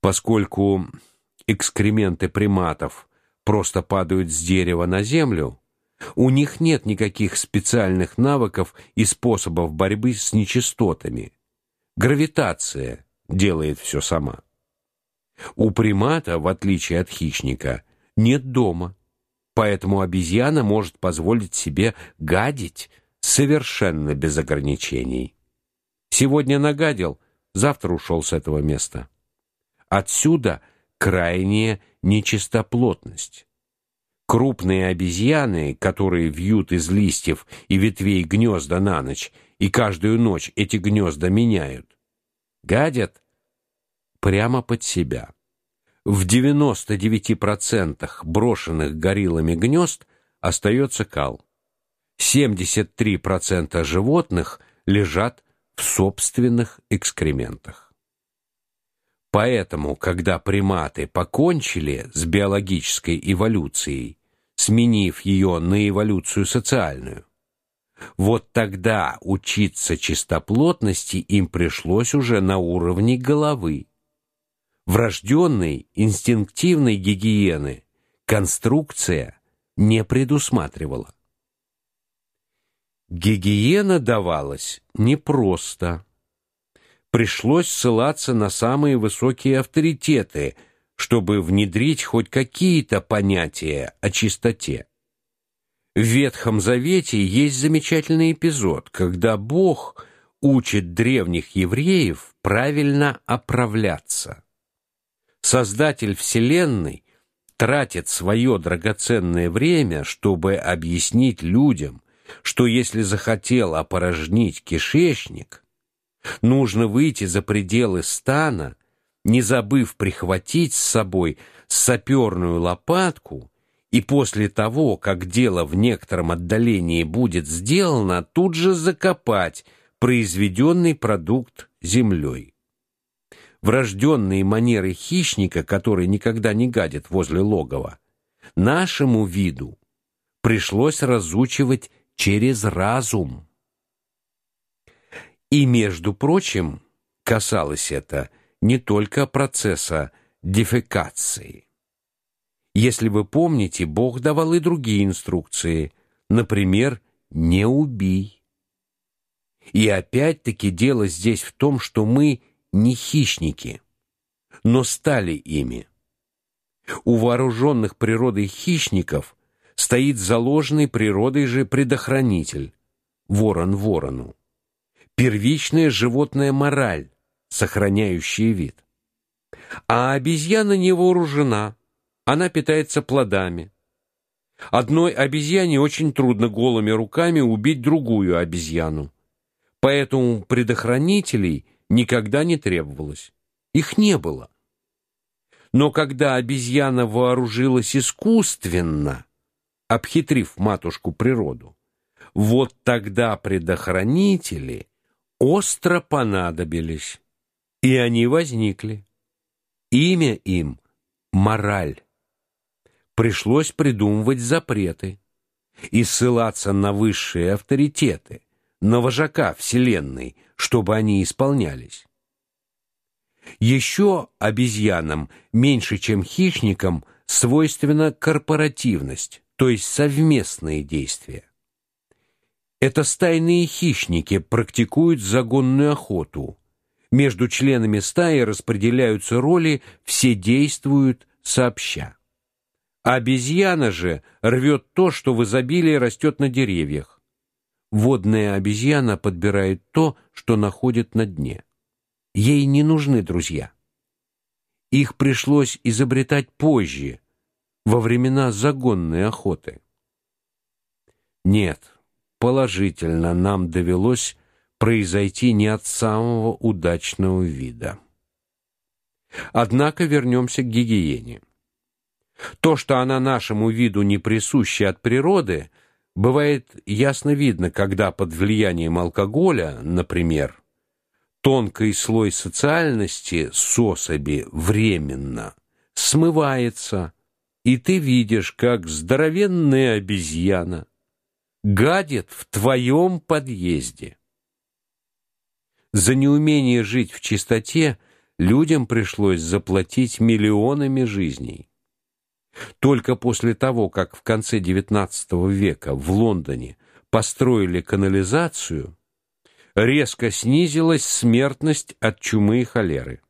Поскольку экскременты приматов просто падают с дерева на землю, у них нет никаких специальных навыков и способов борьбы с нечистотами. Гравитация делает все сама. У примата, в отличие от хищника, нет дома. Поэтому обезьяна может позволить себе гадить совершенно без ограничений. Сегодня нагадил, завтра ушел с этого места. Отсюда крайняя нечистоплотность. Крупные обезьяны, которые вьют из листьев и ветвей гнезда на ночь, и каждую ночь эти гнезда меняют, гадят прямо под себя. В 99% брошенных гориллами гнезд остается кал. 73% животных лежат в собственных экскрементах. Поэтому, когда приматы покончили с биологической эволюцией, сменив ее на эволюцию социальную, вот тогда учиться чистоплотности им пришлось уже на уровне головы. Врожденной инстинктивной гигиены конструкция не предусматривала. Гигиена давалась непросто. Пришлось ссылаться на самые высокие авторитеты, чтобы внедрить хоть какие-то понятия о чистоте. В Ветхом Завете есть замечательный эпизод, когда Бог учит древних евреев правильно оправляться. Создатель вселенной тратит свое драгоценное время, чтобы объяснить людям, что если захотел опорожнить кишечник, нужно выйти за пределы стана, не забыв прихватить с собой саперную лопатку, и после того, как дело в некотором отдалении будет сделано, тут же закопать произведенный продукт землей. Врожденные манеры хищника, который никогда не гадит возле логова, нашему виду пришлось разучивать через разум. И, между прочим, касалось это не только процесса дефекации. Если вы помните, Бог давал и другие инструкции, например, не убий. И опять-таки дело здесь в том, что мы не хищники, но стали ими. У вооруженных природой хищников стоит заложенный природой же предохранитель ворон ворону. Первичная животная мораль, сохраняющая вид. А обезьяна не вооружена, она питается плодами. Одной обезьяне очень трудно голыми руками убить другую обезьяну. Поэтому предохранителей никогда не требовалось. Их не было. Но когда обезьяна вооружилась искусственно, обхитрив матушку природу. Вот тогда предохранители остро понадобились, и они возникли. Имя им мораль. Пришлось придумывать запреты и ссылаться на высшие авторитеты, на вожака вселенной, чтобы они исполнялись. Еще обезьянам меньше, чем хищникам, свойственна корпоративность то есть совместные действия. Это стайные хищники практикуют загонную охоту. Между членами стаи распределяются роли, все действуют сообща. Обезьяна же рвет то, что в изобилии растет на деревьях. Водная обезьяна подбирает то, что находит на дне. Ей не нужны друзья. Их пришлось изобретать позже, во времена загонной охоты. Нет, положительно нам довелось произойти не от самого удачного вида. Однако вернемся к гигиене. То, что она нашему виду не присуща от природы, бывает ясно видно, когда под влиянием алкоголя, например, тонкий слой социальности с особи временно смывается, и ты видишь, как здоровенная обезьяна гадит в твоем подъезде. За неумение жить в чистоте людям пришлось заплатить миллионами жизней. Только после того, как в конце XIX века в Лондоне построили канализацию, резко снизилась смертность от чумы и холеры.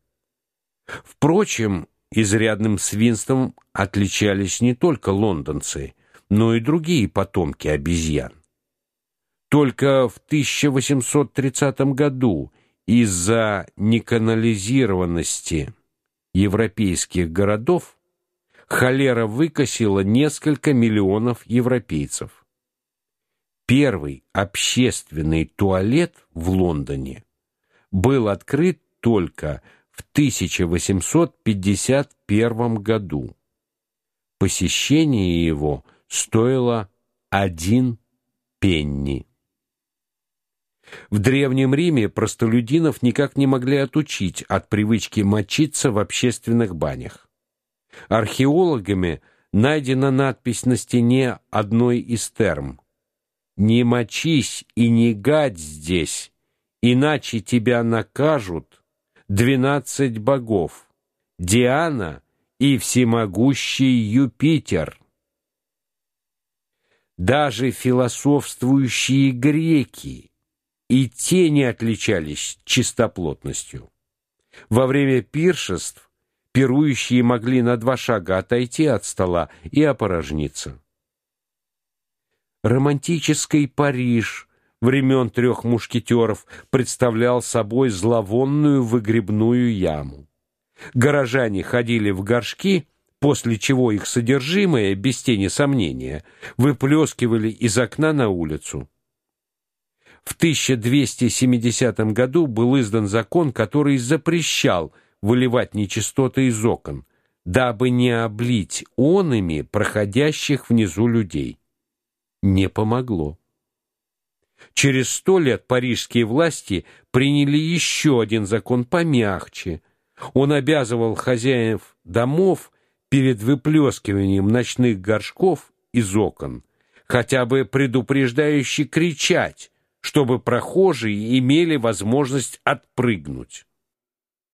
Впрочем, изрядным свинством отличались не только лондонцы, но и другие потомки обезьян. Только в 1830 году из-за неканализированности европейских городов холера выкосила несколько миллионов европейцев. Первый общественный туалет в Лондоне был открыт только в 1851 году. Посещение его стоило один пенни. В древнем Риме простолюдинов никак не могли отучить от привычки мочиться в общественных банях. Археологами найдена надпись на стене одной из терм: "Не мочись и не гадь здесь, иначе тебя накажут двенадцать богов: Диана и всемогущий Юпитер". Даже философствующие греки и те не отличались чистоплотностью. Во время пиршеств пирующие могли на два шага отойти от стола и опорожниться. Романтический Париж времен трех мушкетеров представлял собой зловонную выгребную яму. Горожане ходили в горшки, после чего их содержимое, без тени сомнения, выплескивали из окна на улицу. В 1270 году был издан закон, который запрещал выливать нечистоты из окон, дабы не облить онами проходящих внизу людей. Не помогло. Через сто лет парижские власти приняли еще один закон помягче. Он обязывал хозяев домов перед выплескиванием ночных горшков из окон хотя бы предупреждающе кричать, чтобы прохожие имели возможность отпрыгнуть.